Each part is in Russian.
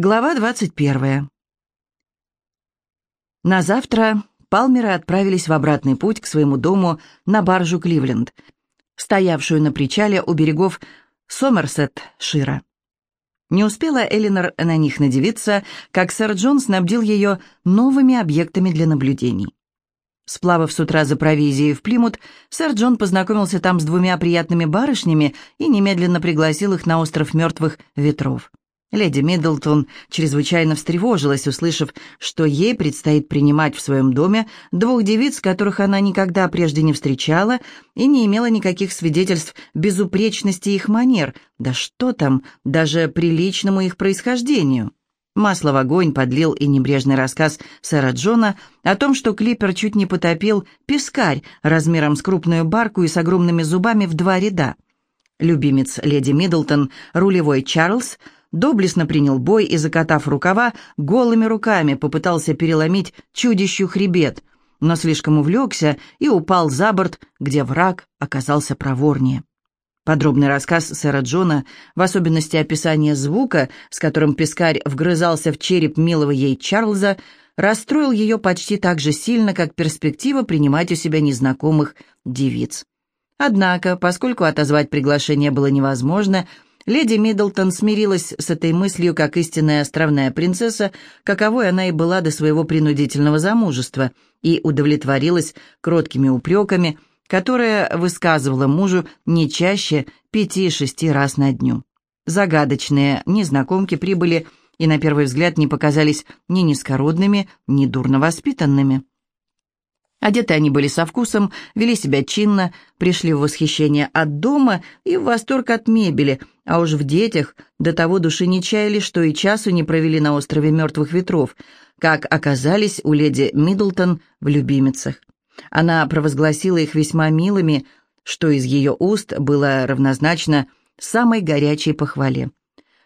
Глава 21. На завтра Палмеры отправились в обратный путь к своему дому на баржу Кливленд, стоявшую на причале у берегов Сомерсет-Шира. Не успела Элинор на них надевиться, как сэр Джон снабдил ее новыми объектами для наблюдений. Сплавав с утра за провизией в Плимут, сэр Джон познакомился там с двумя приятными барышнями и немедленно пригласил их на остров мертвых ветров. Леди Миддлтон чрезвычайно встревожилась, услышав, что ей предстоит принимать в своем доме двух девиц, которых она никогда прежде не встречала и не имела никаких свидетельств безупречности их манер, да что там, даже приличному их происхождению. Масло в огонь подлил и небрежный рассказ сэра Джона о том, что Клиппер чуть не потопил пескарь размером с крупную барку и с огромными зубами в два ряда. Любимец леди Миддлтон, рулевой Чарльз – доблестно принял бой и, закатав рукава, голыми руками попытался переломить чудищу хребет, но слишком увлекся и упал за борт, где враг оказался проворнее. Подробный рассказ сэра Джона, в особенности описание звука, с которым пескарь вгрызался в череп милого ей Чарльза, расстроил ее почти так же сильно, как перспектива принимать у себя незнакомых девиц. Однако, поскольку отозвать приглашение было невозможно, Леди Миддлтон смирилась с этой мыслью как истинная островная принцесса, каковой она и была до своего принудительного замужества, и удовлетворилась кроткими упреками, которые высказывала мужу не чаще пяти-шести раз на дню. Загадочные незнакомки прибыли и на первый взгляд не показались ни низкородными, ни дурно воспитанными. Одеты они были со вкусом, вели себя чинно, пришли в восхищение от дома и в восторг от мебели, а уж в детях до того души не чаяли, что и часу не провели на острове мертвых ветров, как оказались у леди Миддлтон в любимицах. Она провозгласила их весьма милыми, что из ее уст было равнозначно самой горячей похвале.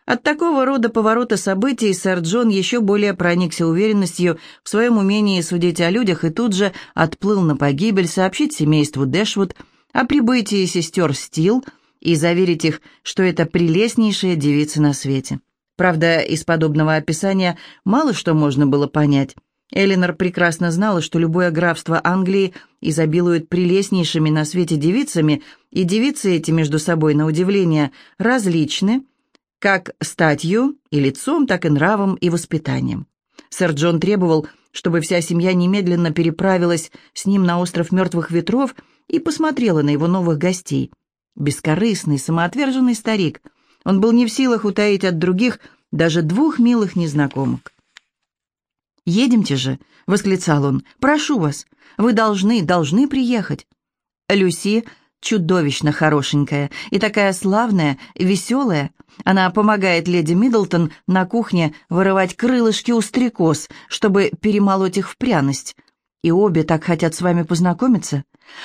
От такого рода поворота событий сэр Джон еще более проникся уверенностью в своем умении судить о людях и тут же отплыл на погибель сообщить семейству Дэшвуд о прибытии сестер Стил и заверить их, что это прелестнейшие девицы на свете. Правда, из подобного описания мало что можно было понять. Элинор прекрасно знала, что любое графство Англии изобилует прелестнейшими на свете девицами, и девицы эти между собой, на удивление, различны, как статью и лицом, так и нравом и воспитанием. Сэр Джон требовал, чтобы вся семья немедленно переправилась с ним на остров мертвых ветров и посмотрела на его новых гостей. Бескорыстный, самоотверженный старик. Он был не в силах утаить от других даже двух милых незнакомок. «Едемте же!» — восклицал он. «Прошу вас, вы должны, должны приехать!» Люси чудовищно хорошенькая и такая славная, веселая. Она помогает леди Миддлтон на кухне вырывать крылышки у стрекоз, чтобы перемолоть их в пряность. И обе так хотят с вами познакомиться.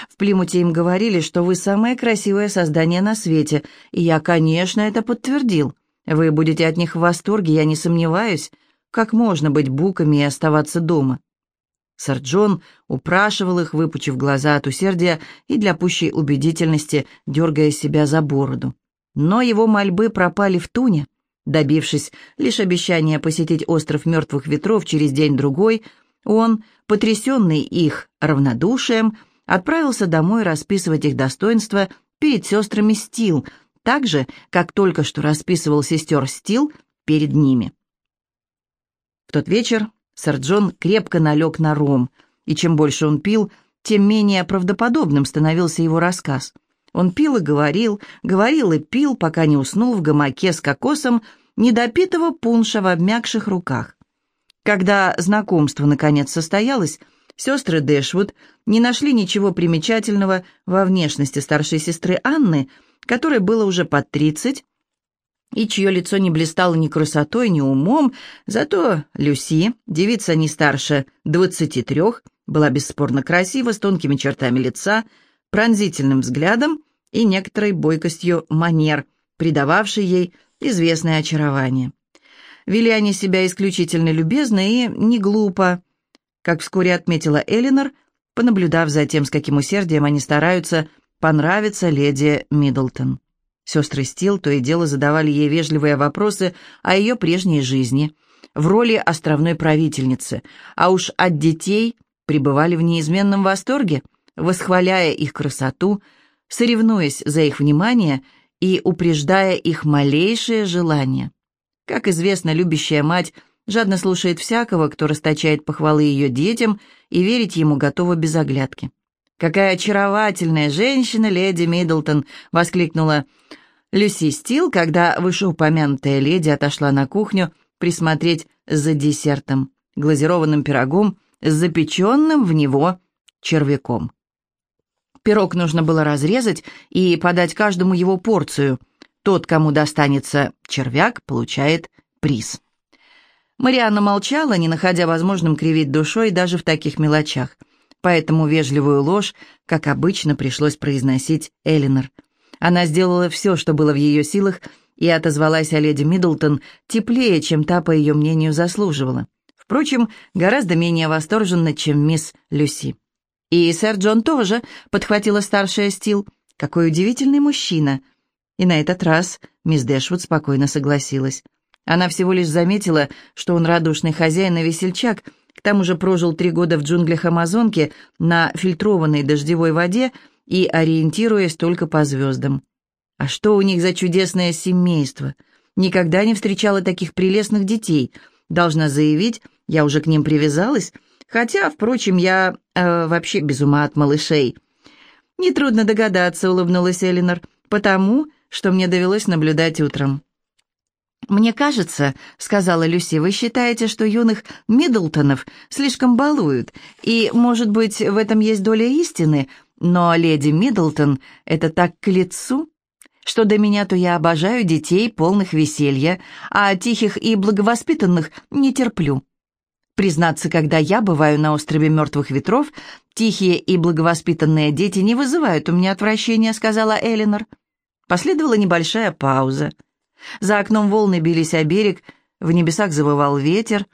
В Плимуте им говорили, что вы самое красивое создание на свете, и я, конечно, это подтвердил. Вы будете от них в восторге, я не сомневаюсь. Как можно быть буками и оставаться дома? Сэр Джон упрашивал их, выпучив глаза от усердия и для пущей убедительности дергая себя за бороду. Но его мольбы пропали в туне. Добившись лишь обещания посетить остров мертвых ветров через день-другой, он, потрясенный их равнодушием, отправился домой расписывать их достоинства перед сестрами Стил, так же, как только что расписывал сестер Стил перед ними. В тот вечер Сэр Джон крепко налег на ром, и чем больше он пил, тем менее правдоподобным становился его рассказ. Он пил и говорил, говорил и пил, пока не уснул в гамаке с кокосом недопитого пунша в обмякших руках. Когда знакомство наконец состоялось, сестры Дэшвуд не нашли ничего примечательного во внешности старшей сестры Анны, которой было уже под тридцать, и чье лицо не блистало ни красотой, ни умом, зато Люси, девица не старше двадцати трех, была бесспорно красива, с тонкими чертами лица, пронзительным взглядом и некоторой бойкостью манер, придававшей ей известное очарование. Вели они себя исключительно любезно и не глупо, как вскоре отметила Элинор, понаблюдав за тем, с каким усердием они стараются понравиться леди Миддлтон. Сестры Стил то и дело задавали ей вежливые вопросы о ее прежней жизни, в роли островной правительницы, а уж от детей пребывали в неизменном восторге, восхваляя их красоту, соревнуясь за их внимание и упреждая их малейшее желание. Как известно, любящая мать жадно слушает всякого, кто расточает похвалы ее детям, и верить ему готова без оглядки. «Какая очаровательная женщина, леди Миддлтон!» — воскликнула Люси Стил, когда вышеупомянутая леди отошла на кухню присмотреть за десертом, глазированным пирогом с запеченным в него червяком. Пирог нужно было разрезать и подать каждому его порцию. Тот, кому достанется червяк, получает приз. Марианна молчала, не находя возможным кривить душой даже в таких мелочах поэтому вежливую ложь, как обычно, пришлось произносить Элинор. Она сделала все, что было в ее силах, и отозвалась о леди Миддлтон теплее, чем та, по ее мнению, заслуживала. Впрочем, гораздо менее восторженно, чем мисс Люси. «И сэр Джон тоже», — подхватила старшая Стил. «Какой удивительный мужчина!» И на этот раз мисс Дэшвуд спокойно согласилась. Она всего лишь заметила, что он радушный хозяин и весельчак, к тому же прожил три года в джунглях Амазонки на фильтрованной дождевой воде и ориентируясь только по звездам. А что у них за чудесное семейство? Никогда не встречала таких прелестных детей. Должна заявить, я уже к ним привязалась, хотя, впрочем, я э, вообще без ума от малышей. Нетрудно догадаться, улыбнулась Элинор, потому что мне довелось наблюдать утром. «Мне кажется, — сказала Люси, — вы считаете, что юных Миддлтонов слишком балуют, и, может быть, в этом есть доля истины, но леди Миддлтон — это так к лицу, что до меня то я обожаю детей, полных веселья, а тихих и благовоспитанных не терплю. Признаться, когда я бываю на острове Мертвых Ветров, тихие и благовоспитанные дети не вызывают у меня отвращения, — сказала Элинор. Последовала небольшая пауза. За окном волны бились о берег, в небесах завывал ветер.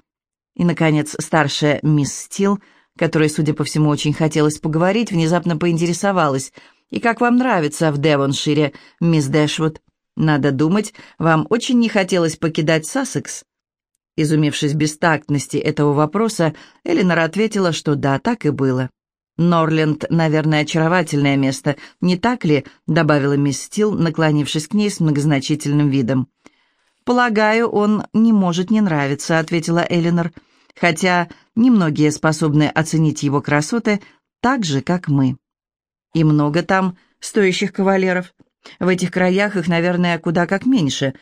И, наконец, старшая мисс Стил, которой, судя по всему, очень хотелось поговорить, внезапно поинтересовалась. «И как вам нравится в Девоншире, мисс Дэшвуд? Надо думать, вам очень не хотелось покидать Сассекс?» Изумившись бестактности этого вопроса, Элинор ответила, что да, так и было. «Норленд, наверное, очаровательное место, не так ли?» — добавила мисс Стил, наклонившись к ней с многозначительным видом. «Полагаю, он не может не нравиться», — ответила Элинор, «хотя немногие способны оценить его красоты так же, как мы». «И много там стоящих кавалеров. В этих краях их, наверное, куда как меньше.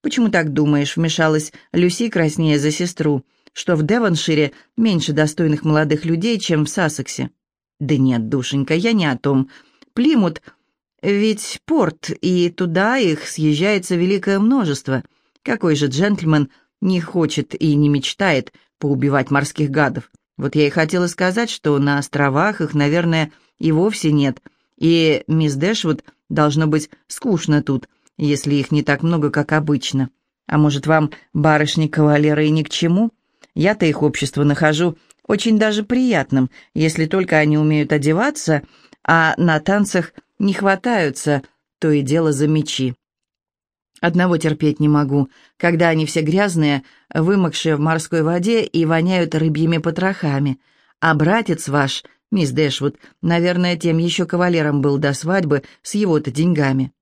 Почему так думаешь?» — вмешалась Люси, краснея за сестру, «что в Девоншире меньше достойных молодых людей, чем в Сассексе». «Да нет, душенька, я не о том. Плимут, ведь порт, и туда их съезжается великое множество. Какой же джентльмен не хочет и не мечтает поубивать морских гадов? Вот я и хотела сказать, что на островах их, наверное, и вовсе нет, и мисс Дэшвуд должно быть скучно тут, если их не так много, как обычно. А может, вам, барышни-кавалеры, и ни к чему? Я-то их общество нахожу очень даже приятным, если только они умеют одеваться, а на танцах не хватаются, то и дело за мечи. Одного терпеть не могу, когда они все грязные, вымокшие в морской воде и воняют рыбьими потрохами. А братец ваш, мисс Дэшвуд, наверное, тем еще кавалером был до свадьбы с его-то деньгами.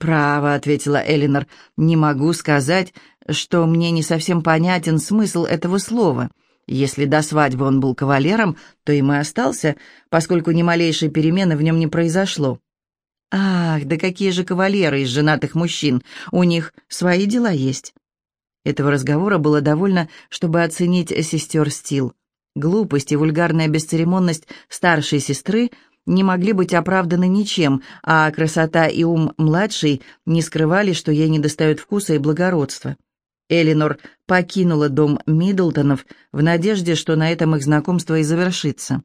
«Право», — ответила Элинор, — «не могу сказать, что мне не совсем понятен смысл этого слова. Если до свадьбы он был кавалером, то им и остался, поскольку ни малейшей перемены в нем не произошло. Ах, да какие же кавалеры из женатых мужчин, у них свои дела есть. Этого разговора было довольно, чтобы оценить сестер Стил. Глупость и вульгарная бесцеремонность старшей сестры не могли быть оправданы ничем, а красота и ум младшей не скрывали, что ей недостает вкуса и благородства. Элинор покинула дом Миддлтонов в надежде, что на этом их знакомство и завершится.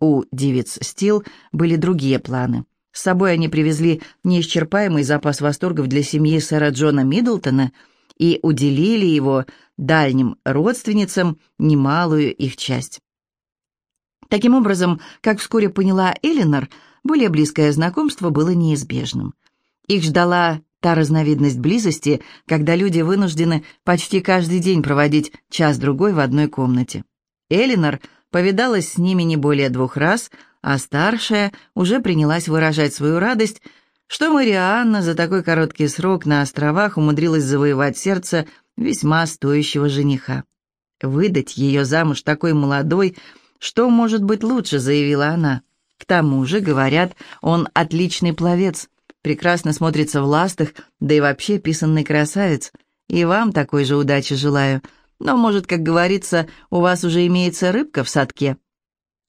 У девиц Стил были другие планы. С собой они привезли неисчерпаемый запас восторгов для семьи сэра Джона Миддлтона и уделили его дальним родственницам немалую их часть. Таким образом, как вскоре поняла Элинор, более близкое знакомство было неизбежным. Их ждала та разновидность близости, когда люди вынуждены почти каждый день проводить час-другой в одной комнате. Элинор повидалась с ними не более двух раз, а старшая уже принялась выражать свою радость, что Марианна за такой короткий срок на островах умудрилась завоевать сердце весьма стоящего жениха. Выдать ее замуж такой молодой, что может быть лучше, заявила она. К тому же, говорят, он отличный пловец, прекрасно смотрится в ластах, да и вообще писанный красавец. И вам такой же удачи желаю. Но, может, как говорится, у вас уже имеется рыбка в садке?»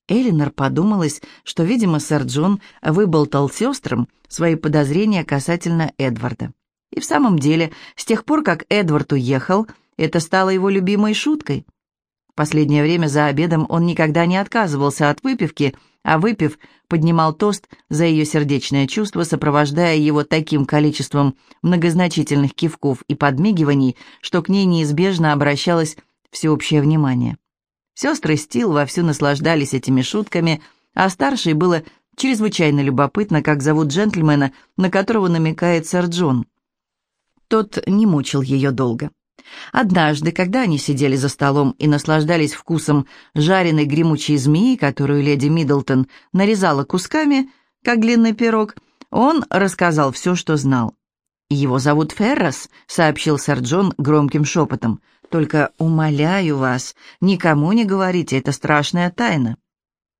Элинор подумалась, что, видимо, сэр Джон выболтал сестрам свои подозрения касательно Эдварда. И в самом деле, с тех пор, как Эдвард уехал, это стало его любимой шуткой. Последнее время за обедом он никогда не отказывался от выпивки, а выпив, поднимал тост за ее сердечное чувство, сопровождая его таким количеством многозначительных кивков и подмигиваний, что к ней неизбежно обращалось всеобщее внимание. Сестры Стил вовсю наслаждались этими шутками, а старшей было чрезвычайно любопытно, как зовут джентльмена, на которого намекает сэр Джон. Тот не мучил ее долго. Однажды, когда они сидели за столом и наслаждались вкусом жареной гремучей змеи, которую леди Миддлтон нарезала кусками, как длинный пирог, он рассказал все, что знал. «Его зовут Феррос», — сообщил сэр Джон громким шепотом. «Только умоляю вас, никому не говорите, это страшная тайна».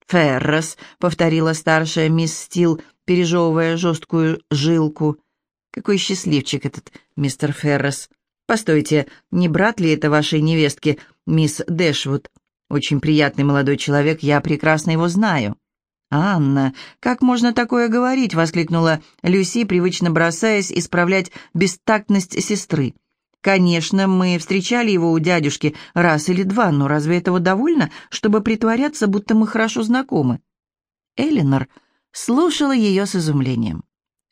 «Феррос», — повторила старшая мисс Стил, пережевывая жесткую жилку. «Какой счастливчик этот мистер Феррос!» «Постойте, не брат ли это вашей невестки, мисс Дэшвуд? Очень приятный молодой человек, я прекрасно его знаю». «Анна, как можно такое говорить?» — воскликнула Люси, привычно бросаясь исправлять бестактность сестры. «Конечно, мы встречали его у дядюшки раз или два, но разве этого довольно, чтобы притворяться, будто мы хорошо знакомы?» Элинор слушала ее с изумлением.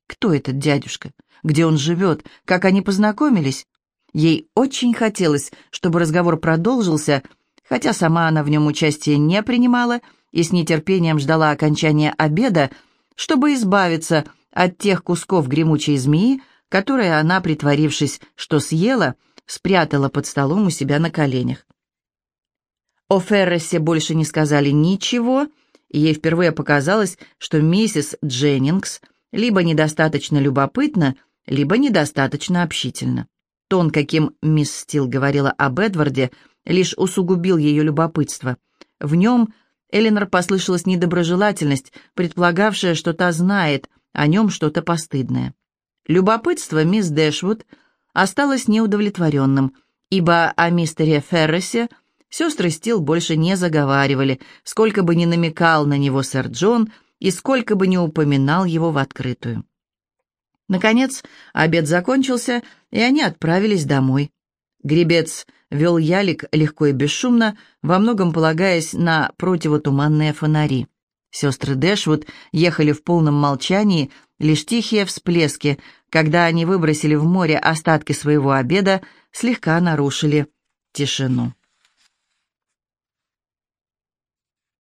«Кто этот дядюшка? Где он живет? Как они познакомились?» Ей очень хотелось, чтобы разговор продолжился, хотя сама она в нем участия не принимала и с нетерпением ждала окончания обеда, чтобы избавиться от тех кусков гремучей змеи, которые она, притворившись, что съела, спрятала под столом у себя на коленях. О Ферресе больше не сказали ничего, и ей впервые показалось, что миссис Дженнингс либо недостаточно любопытна, либо недостаточно общительна. Тон, каким мисс Стил говорила об Эдварде, лишь усугубил ее любопытство. В нем Эленор послышалась недоброжелательность, предполагавшая, что та знает о нем что-то постыдное. Любопытство мисс Дэшвуд осталось неудовлетворенным, ибо о мистере Ферресе сестры Стил больше не заговаривали, сколько бы ни намекал на него сэр Джон и сколько бы ни упоминал его в открытую. Наконец, обед закончился, и они отправились домой. Гребец вел ялик легко и бесшумно, во многом полагаясь на противотуманные фонари. Сестры Дэшвуд ехали в полном молчании, лишь тихие всплески, когда они выбросили в море остатки своего обеда, слегка нарушили тишину.